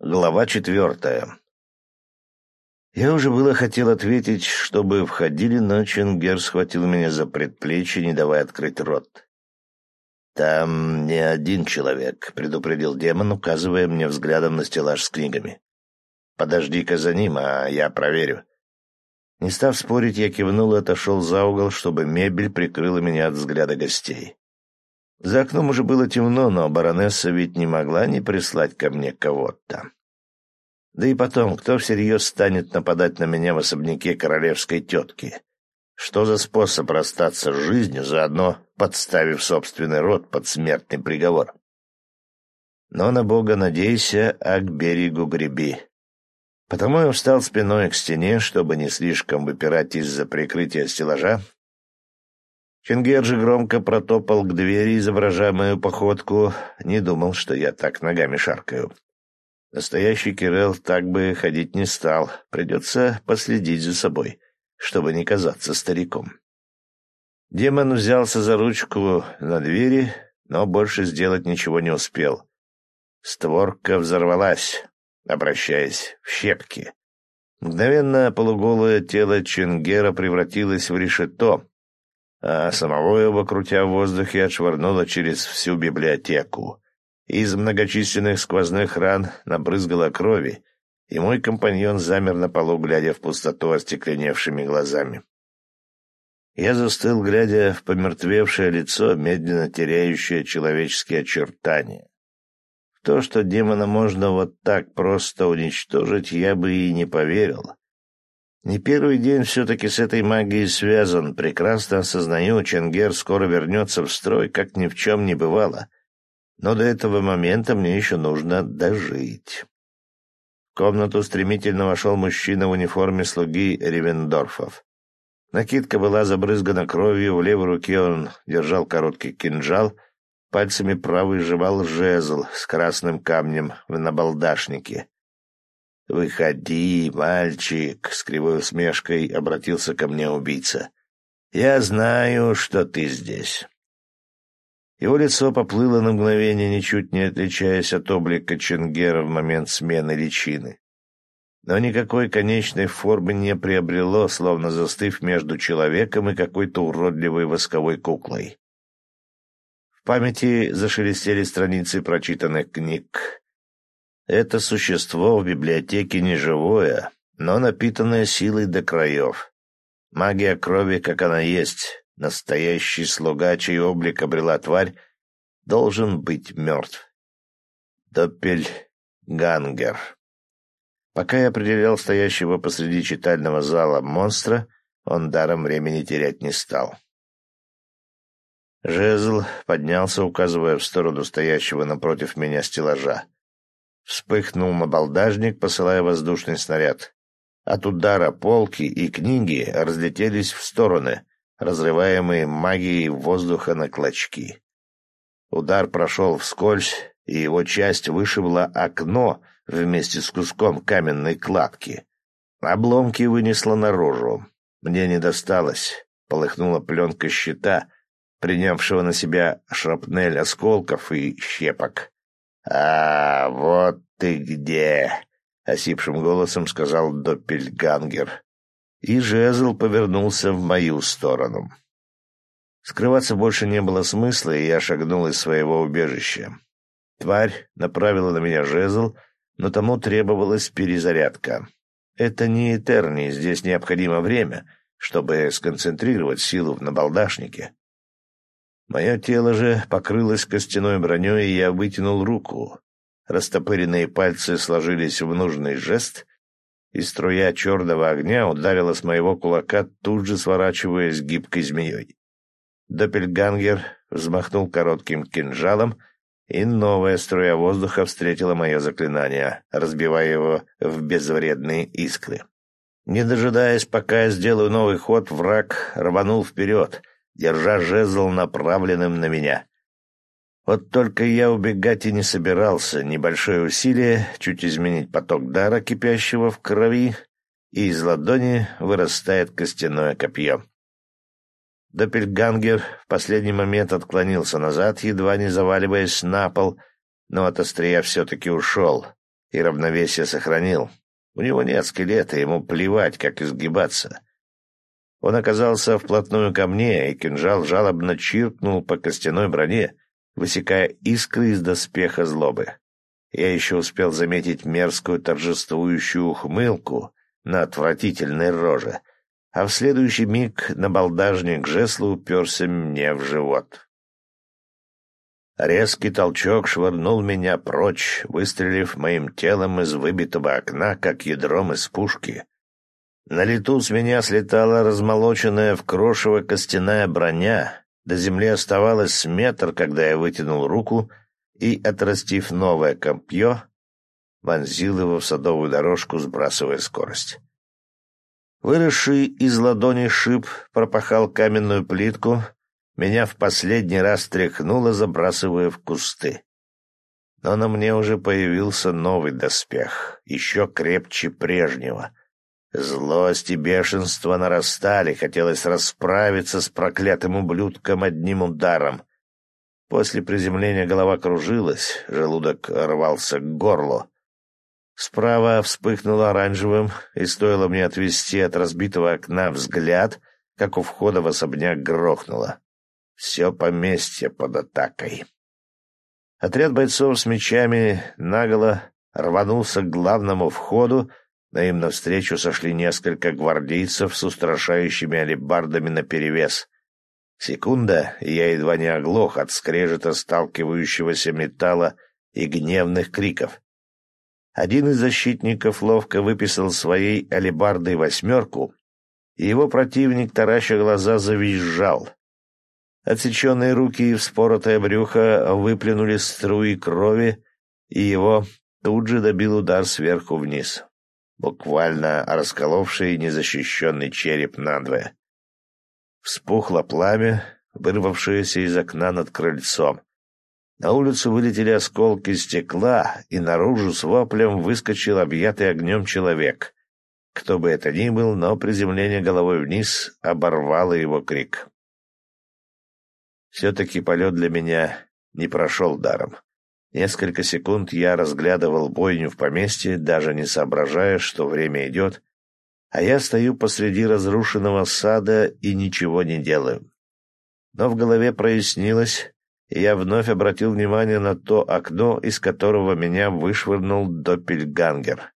Глава четвертая. Я уже было хотел ответить, чтобы входили, но Ченгер схватил меня за предплечье, не давая открыть рот. «Там не один человек», — предупредил демон, указывая мне взглядом на стеллаж с книгами. «Подожди-ка за ним, а я проверю». Не став спорить, я кивнул и отошел за угол, чтобы мебель прикрыла меня от взгляда гостей. За окном уже было темно, но баронесса ведь не могла не прислать ко мне кого-то. Да и потом, кто всерьез станет нападать на меня в особняке королевской тетки? Что за способ расстаться с жизнью, заодно подставив собственный род под смертный приговор? Но на Бога надейся, а к берегу греби. Потому я встал спиной к стене, чтобы не слишком выпирать из-за прикрытия стеллажа, Фингер же громко протопал к двери, изображая мою походку. Не думал, что я так ногами шаркаю. Настоящий Кирилл так бы ходить не стал. Придется последить за собой, чтобы не казаться стариком. Демон взялся за ручку на двери, но больше сделать ничего не успел. Створка взорвалась, обращаясь в щепки. Мгновенно полуголое тело Ченгера превратилось в решето, а самого его, крутя в воздухе, отшвырнуло через всю библиотеку. Из многочисленных сквозных ран набрызгало крови, и мой компаньон замер на полу, глядя в пустоту остекленевшими глазами. Я застыл, глядя в помертвевшее лицо, медленно теряющее человеческие очертания. В то, что демона можно вот так просто уничтожить, я бы и не поверил. Не первый день все-таки с этой магией связан. Прекрасно осознаю, Ченгер скоро вернется в строй, как ни в чем не бывало. Но до этого момента мне еще нужно дожить. В комнату стремительно вошел мужчина в униформе слуги Ревендорфов. Накидка была забрызгана кровью, в левой руке он держал короткий кинжал, пальцами правый сжимал жезл с красным камнем в набалдашнике. «Выходи, мальчик!» — с кривой усмешкой обратился ко мне убийца. «Я знаю, что ты здесь». Его лицо поплыло на мгновение, ничуть не отличаясь от облика Ченгера в момент смены личины. Но никакой конечной формы не приобрело, словно застыв между человеком и какой-то уродливой восковой куклой. В памяти зашелестели страницы прочитанных книг. Это существо в библиотеке не живое, но напитанное силой до краев. Магия крови, как она есть, настоящий слуга, чей облик обрела тварь, должен быть мертв. Доппельгангер. Пока я определял стоящего посреди читального зала монстра, он даром времени терять не стал. Жезл поднялся, указывая в сторону стоящего напротив меня стеллажа. Вспыхнул набалдажник, посылая воздушный снаряд. От удара полки и книги разлетелись в стороны, разрываемые магией воздуха на клочки. Удар прошел вскользь, и его часть вышибла окно вместе с куском каменной кладки. Обломки вынесло наружу. Мне не досталось. Полыхнула пленка щита, принявшего на себя шрапнель осколков и щепок. «А, вот ты где!» — осипшим голосом сказал Доппельгангер. И жезл повернулся в мою сторону. Скрываться больше не было смысла, и я шагнул из своего убежища. Тварь направила на меня жезл, но тому требовалась перезарядка. Это не Этерни, здесь необходимо время, чтобы сконцентрировать силу в набалдашнике. Мое тело же покрылось костяной броней, и я вытянул руку. Растопыренные пальцы сложились в нужный жест, и струя черного огня ударила с моего кулака, тут же сворачиваясь гибкой змеей. Доппельгангер взмахнул коротким кинжалом, и новая струя воздуха встретила мое заклинание, разбивая его в безвредные искры. Не дожидаясь, пока я сделаю новый ход, враг рванул вперед — держа жезл направленным на меня. Вот только я убегать и не собирался. Небольшое усилие, чуть изменить поток дара, кипящего в крови, и из ладони вырастает костяное копье. Доппельгангер в последний момент отклонился назад, едва не заваливаясь на пол, но от острия все-таки ушел. и равновесие сохранил. У него нет скелета, ему плевать, как изгибаться. Он оказался вплотную ко мне, и кинжал жалобно чиркнул по костяной броне, высекая искры из доспеха злобы. Я еще успел заметить мерзкую торжествующую ухмылку на отвратительной роже, а в следующий миг набалдажник жесла уперся мне в живот. Резкий толчок швырнул меня прочь, выстрелив моим телом из выбитого окна, как ядром из пушки. На лету с меня слетала размолоченная в крошево костяная броня. До земли оставалось метр, когда я вытянул руку и, отрастив новое копье, вонзил его в садовую дорожку, сбрасывая скорость. Выросший из ладони шип пропахал каменную плитку, меня в последний раз тряхнуло, забрасывая в кусты. Но на мне уже появился новый доспех, еще крепче прежнего. Злость и бешенство нарастали, хотелось расправиться с проклятым ублюдком одним ударом. После приземления голова кружилась, желудок рвался к горлу. Справа вспыхнуло оранжевым, и стоило мне отвести от разбитого окна взгляд, как у входа в особняк грохнуло. Все поместье под атакой. Отряд бойцов с мечами наголо рванулся к главному входу, но им навстречу сошли несколько гвардейцев с устрашающими алебардами наперевес. Секунда, и я едва не оглох от скрежета сталкивающегося металла и гневных криков. Один из защитников ловко выписал своей алебардой восьмерку, и его противник, тараща глаза, завизжал. Отсеченные руки и вспоротое брюхо выплюнули струи крови, и его тут же добил удар сверху вниз, буквально расколовший незащищенный череп надвое. Вспухло пламя, вырвавшееся из окна над крыльцом. На улицу вылетели осколки стекла, и наружу с воплем выскочил объятый огнем человек. Кто бы это ни был, но приземление головой вниз оборвало его крик. Все-таки полет для меня не прошел даром. Несколько секунд я разглядывал бойню в поместье, даже не соображая, что время идет, а я стою посреди разрушенного сада и ничего не делаю. Но в голове прояснилось, и я вновь обратил внимание на то окно, из которого меня вышвырнул Доппельгангер.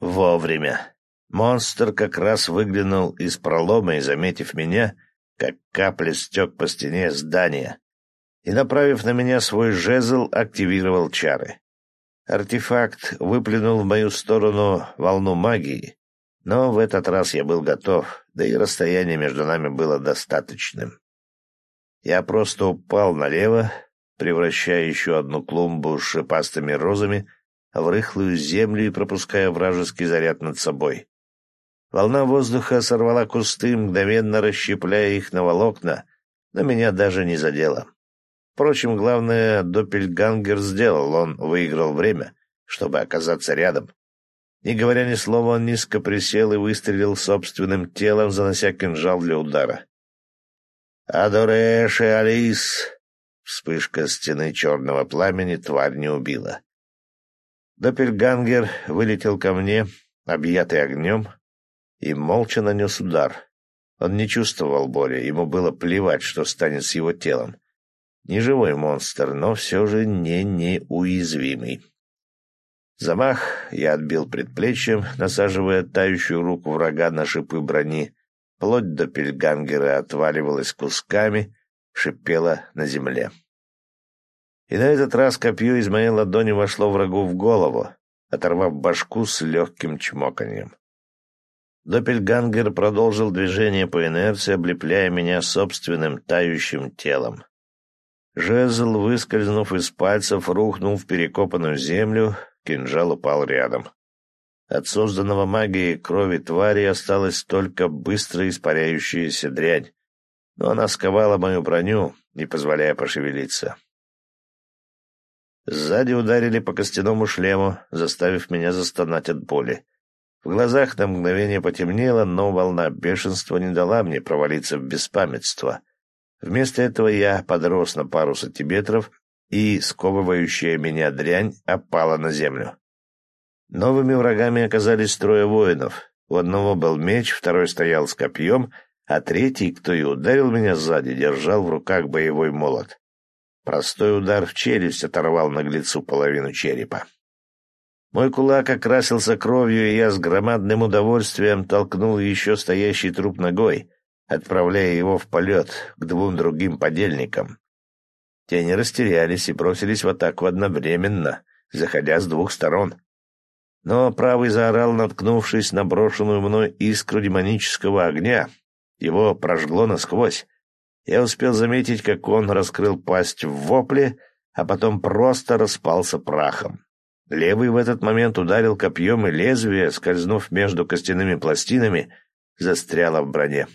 Вовремя. Монстр как раз выглянул из пролома и, заметив меня, как капля стек по стене здания, и, направив на меня свой жезл, активировал чары. Артефакт выплюнул в мою сторону волну магии, но в этот раз я был готов, да и расстояние между нами было достаточным. Я просто упал налево, превращая еще одну клумбу с шипастыми розами в рыхлую землю и пропуская вражеский заряд над собой. Волна воздуха сорвала кусты, мгновенно расщепляя их на волокна, но меня даже не задела. Впрочем, главное, Доппельгангер сделал, он выиграл время, чтобы оказаться рядом. Не говоря ни слова, он низко присел и выстрелил собственным телом, занося кинжал для удара. «Адореше, Алис!» Вспышка стены черного пламени тварь не убила. Доппельгангер вылетел ко мне, объятый огнем, и молча нанес удар. Он не чувствовал боли, ему было плевать, что станет с его телом. Не живой монстр, но все же не неуязвимый. Замах я отбил предплечьем, насаживая тающую руку врага на шипы брони. Плоть до пельгангера отваливалась кусками, шипела на земле. И на этот раз копье из моей ладони вошло врагу в голову, оторвав башку с легким чмоканьем. Доппельгангер продолжил движение по инерции, облепляя меня собственным тающим телом. Жезл, выскользнув из пальцев, рухнул в перекопанную землю, кинжал упал рядом. От созданного магией крови твари осталась только быстро испаряющаяся дрянь, но она сковала мою броню, не позволяя пошевелиться. Сзади ударили по костяному шлему, заставив меня застонать от боли. В глазах на мгновение потемнело, но волна бешенства не дала мне провалиться в беспамятство. Вместо этого я подрос на пару сантиметров, и сковывающая меня дрянь опала на землю. Новыми врагами оказались трое воинов. У одного был меч, второй стоял с копьем, а третий, кто и ударил меня сзади, держал в руках боевой молот. Простой удар в челюсть оторвал наглецу половину черепа. Мой кулак окрасился кровью, и я с громадным удовольствием толкнул еще стоящий труп ногой, отправляя его в полет к двум другим подельникам. Те не растерялись и бросились в атаку одновременно, заходя с двух сторон. Но правый заорал, наткнувшись на брошенную мной искру демонического огня. Его прожгло насквозь. Я успел заметить, как он раскрыл пасть в вопле, а потом просто распался прахом. Левый в этот момент ударил копьем, и лезвие, скользнув между костяными пластинами, застряло в броне.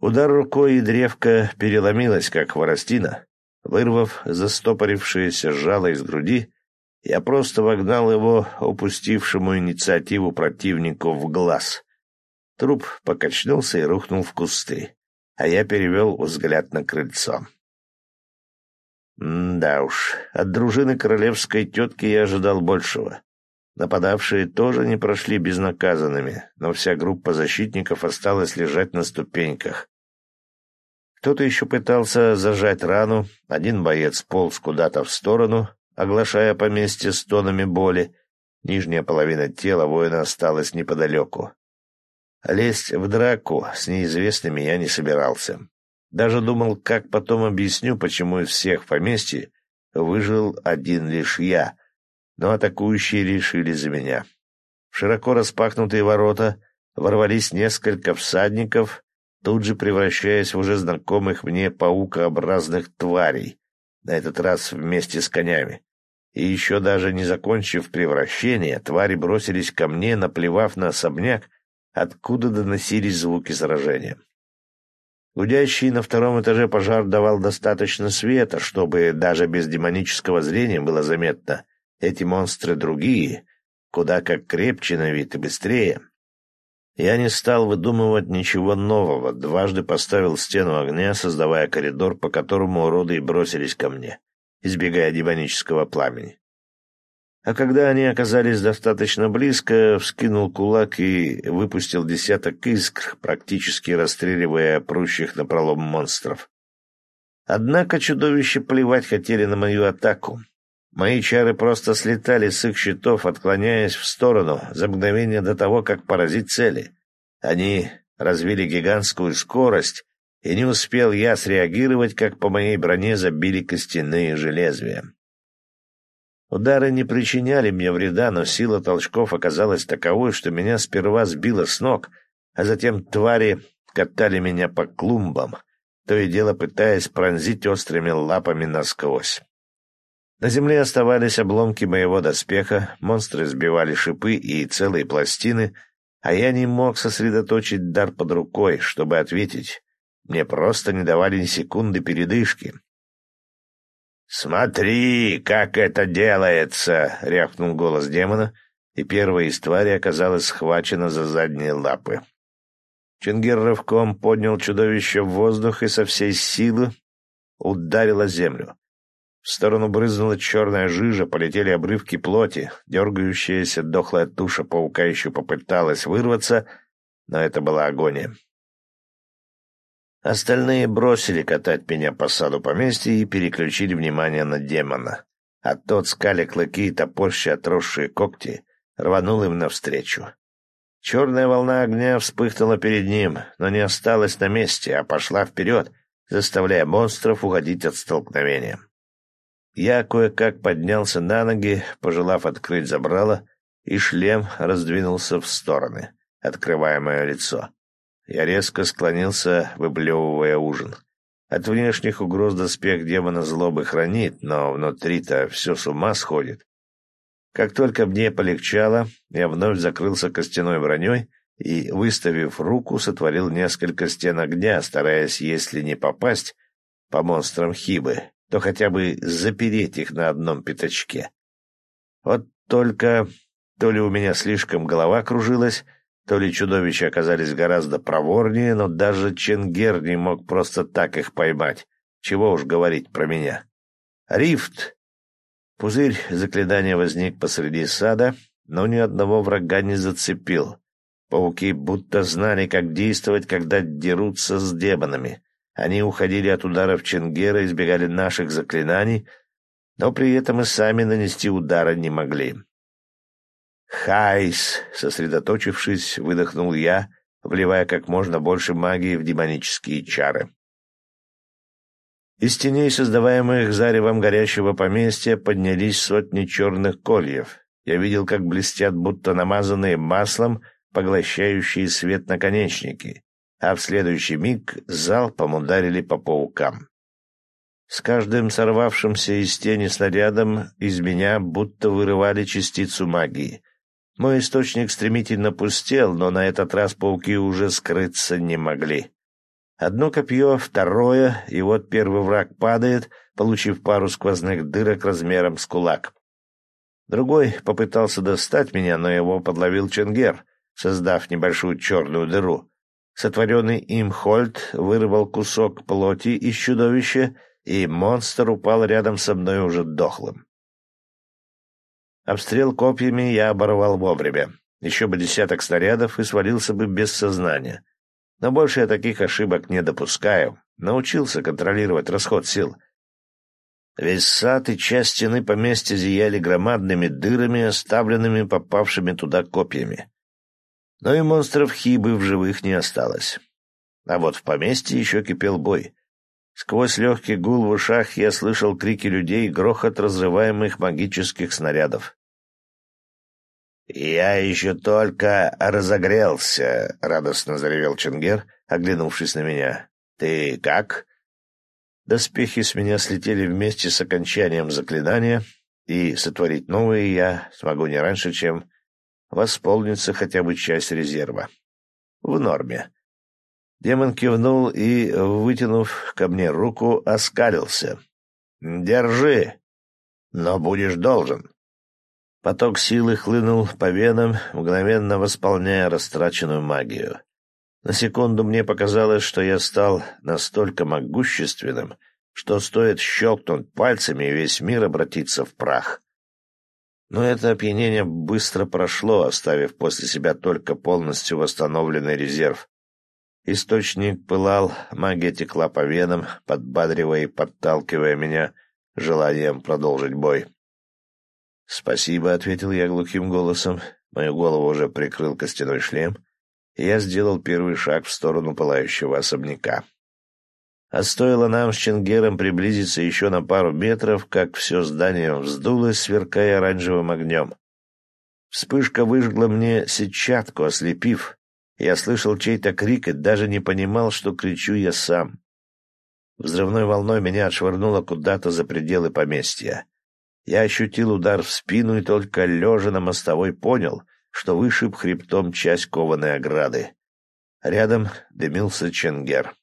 Удар рукой и древко переломилось, как хворостина. Вырвав застопорившееся жало из груди, я просто вогнал его упустившему инициативу противнику в глаз. Труп покачнулся и рухнул в кусты, а я перевел взгляд на крыльцо. М да уж, от дружины королевской тетки я ожидал большего. Нападавшие тоже не прошли безнаказанными, но вся группа защитников осталась лежать на ступеньках. Кто-то еще пытался зажать рану, один боец полз куда-то в сторону, оглашая поместье стонами боли. Нижняя половина тела воина осталась неподалеку. Лезть в драку с неизвестными я не собирался. Даже думал, как потом объясню, почему из всех в поместье выжил один лишь я — но атакующие решили за меня. В широко распахнутые ворота ворвались несколько всадников, тут же превращаясь в уже знакомых мне паукообразных тварей, на этот раз вместе с конями. И еще даже не закончив превращение, твари бросились ко мне, наплевав на особняк, откуда доносились звуки сражения. Гудящий на втором этаже пожар давал достаточно света, чтобы даже без демонического зрения было заметно — эти монстры другие, куда как крепче на вид и быстрее. Я не стал выдумывать ничего нового, дважды поставил стену огня, создавая коридор, по которому уроды и бросились ко мне, избегая демонического пламени. А когда они оказались достаточно близко, вскинул кулак и выпустил десяток искр, практически расстреливая прущих напролом монстров. Однако чудовища плевать хотели на мою атаку, Мои чары просто слетали с их щитов, отклоняясь в сторону за мгновение до того, как поразить цели. Они развили гигантскую скорость, и не успел я среагировать, как по моей броне забили костяные железвия. Удары не причиняли мне вреда, но сила толчков оказалась таковой, что меня сперва сбило с ног, а затем твари катали меня по клумбам, то и дело пытаясь пронзить острыми лапами насквозь. На земле оставались обломки моего доспеха, монстры сбивали шипы и целые пластины, а я не мог сосредоточить дар под рукой, чтобы ответить. Мне просто не давали ни секунды передышки. «Смотри, как это делается!» — рявкнул голос демона, и первая из твари оказалась схвачена за задние лапы. Чингир рывком поднял чудовище в воздух и со всей силы ударил о землю. В сторону брызнула черная жижа, полетели обрывки плоти. Дергающаяся дохлая туша паука еще попыталась вырваться, но это была агония. Остальные бросили катать меня по саду поместья и переключили внимание на демона. А тот, скали клыки и топорщи отросшие когти, рванул им навстречу. Черная волна огня вспыхнула перед ним, но не осталась на месте, а пошла вперед, заставляя монстров уходить от столкновения. Я кое-как поднялся на ноги, пожелав открыть забрало, и шлем раздвинулся в стороны, открывая мое лицо. Я резко склонился, выблевывая ужин. От внешних угроз доспех демона злобы хранит, но внутри-то все с ума сходит. Как только мне полегчало, я вновь закрылся костяной броней и, выставив руку, сотворил несколько стен огня, стараясь, если не попасть, по монстрам Хибы, то хотя бы запереть их на одном пятачке. Вот только то ли у меня слишком голова кружилась, то ли чудовища оказались гораздо проворнее, но даже Ченгер не мог просто так их поймать. Чего уж говорить про меня. Рифт! Пузырь заклинания возник посреди сада, но ни одного врага не зацепил. Пауки будто знали, как действовать, когда дерутся с демонами. Они уходили от ударов Ченгера, избегали наших заклинаний, но при этом и сами нанести удара не могли. «Хайс!» — сосредоточившись, выдохнул я, вливая как можно больше магии в демонические чары. Из теней, создаваемых заревом горящего поместья, поднялись сотни черных кольев. Я видел, как блестят, будто намазанные маслом, поглощающие свет наконечники, а в следующий миг залпом ударили по паукам. С каждым сорвавшимся из тени снарядом из меня будто вырывали частицу магии. Мой источник стремительно пустел, но на этот раз пауки уже скрыться не могли. Одно копье, второе, и вот первый враг падает, получив пару сквозных дырок размером с кулак. Другой попытался достать меня, но его подловил Ченгер, создав небольшую черную дыру. Сотворенный им Хольт вырвал кусок плоти из чудовища, и монстр упал рядом со мной уже дохлым. Обстрел копьями я оборвал вовремя. Еще бы десяток снарядов и свалился бы без сознания. Но больше я таких ошибок не допускаю. Научился контролировать расход сил. Весь сад и часть стены поместья зияли громадными дырами, оставленными попавшими туда копьями. Но и монстров Хибы в живых не осталось. А вот в поместье еще кипел бой. Сквозь легкий гул в ушах я слышал крики людей и грохот разрываемых магических снарядов. «Я еще только разогрелся», — радостно заревел Ченгер, оглянувшись на меня. «Ты как?» Доспехи с меня слетели вместе с окончанием заклинания, и сотворить новые я смогу не раньше, чем восполнится хотя бы часть резерва. В норме. Демон кивнул и, вытянув ко мне руку, оскалился. «Держи, но будешь должен». Поток силы хлынул по венам, мгновенно восполняя растраченную магию. На секунду мне показалось, что я стал настолько могущественным, что стоит щелкнуть пальцами, и весь мир обратится в прах. Но это опьянение быстро прошло, оставив после себя только полностью восстановленный резерв. Источник пылал, магия текла по венам, подбадривая и подталкивая меня желанием продолжить бой. «Спасибо», — ответил я глухим голосом. Мою голову уже прикрыл костяной шлем, и я сделал первый шаг в сторону пылающего особняка. А стоило нам с Ченгером приблизиться еще на пару метров, как все здание вздулось, сверкая оранжевым огнем. Вспышка выжгла мне сетчатку, ослепив. Я слышал чей-то крик и даже не понимал, что кричу я сам. Взрывной волной меня отшвырнуло куда-то за пределы поместья. Я ощутил удар в спину и только лежа на мостовой понял, что вышиб хребтом часть кованой ограды. Рядом дымился Ченгер.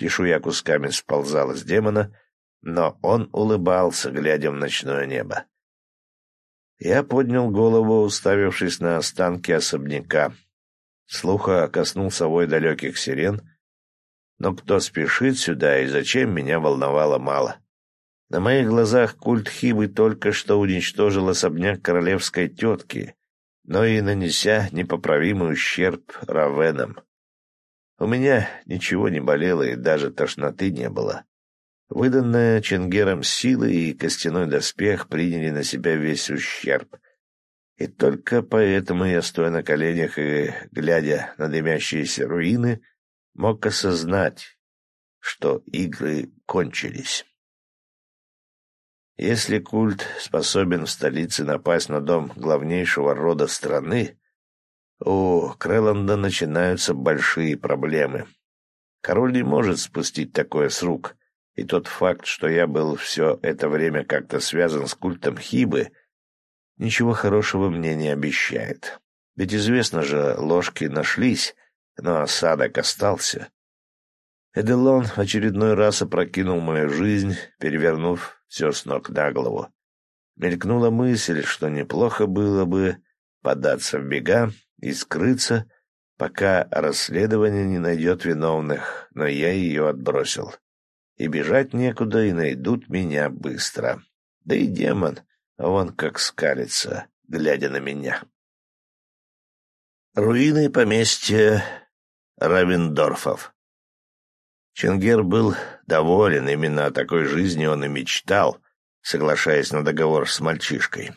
Чешуя кусками сползала с демона, но он улыбался, глядя в ночное небо. Я поднял голову, уставившись на останки особняка. Слуха коснулся вой далеких сирен, но кто спешит сюда и зачем, меня волновало мало. На моих глазах культ Хибы только что уничтожил особняк королевской тетки, но и нанеся непоправимый ущерб Равенам. У меня ничего не болело и даже тошноты не было. Выданная Ченгером сила и костяной доспех приняли на себя весь ущерб. И только поэтому я, стоя на коленях и глядя на дымящиеся руины, мог осознать, что игры кончились. Если культ способен в столице напасть на дом главнейшего рода страны, у Крэланда начинаются большие проблемы. Король не может спустить такое с рук, и тот факт, что я был все это время как-то связан с культом Хибы, ничего хорошего мне не обещает. Ведь известно же, ложки нашлись, но осадок остался. Эделон очередной раз опрокинул мою жизнь, перевернув все с ног на голову. Мелькнула мысль, что неплохо было бы податься в бега и скрыться, пока расследование не найдет виновных, но я ее отбросил. И бежать некуда, и найдут меня быстро. Да и демон а он как скалится, глядя на меня. Руины поместья Равендорфов. Чингер был доволен, именно о такой жизни он и мечтал, соглашаясь на договор с мальчишкой.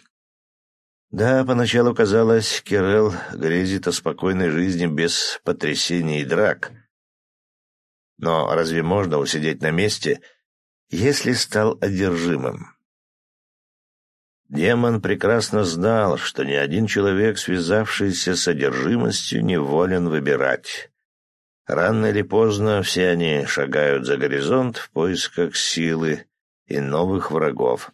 Да, поначалу казалось, Кирелл грезит о спокойной жизни без потрясений и драк. Но разве можно усидеть на месте, если стал одержимым? Демон прекрасно знал, что ни один человек, связавшийся с одержимостью, не волен выбирать. Рано или поздно все они шагают за горизонт в поисках силы и новых врагов.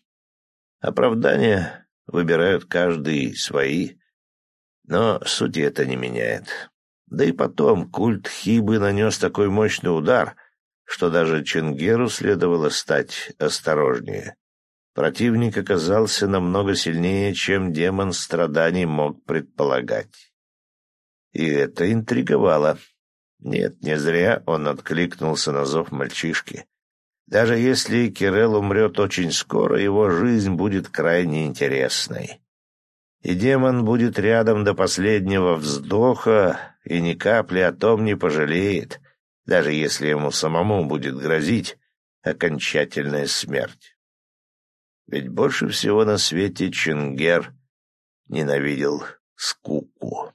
Оправдания выбирают каждый свои, но сути это не меняет. Да и потом культ Хибы нанес такой мощный удар, что даже Чингеру следовало стать осторожнее. Противник оказался намного сильнее, чем демон страданий мог предполагать. И это интриговало. Нет, не зря он откликнулся на зов мальчишки. Даже если Кирелл умрет очень скоро, его жизнь будет крайне интересной. И демон будет рядом до последнего вздоха и ни капли о том не пожалеет, даже если ему самому будет грозить окончательная смерть. Ведь больше всего на свете Чингер ненавидел скуку.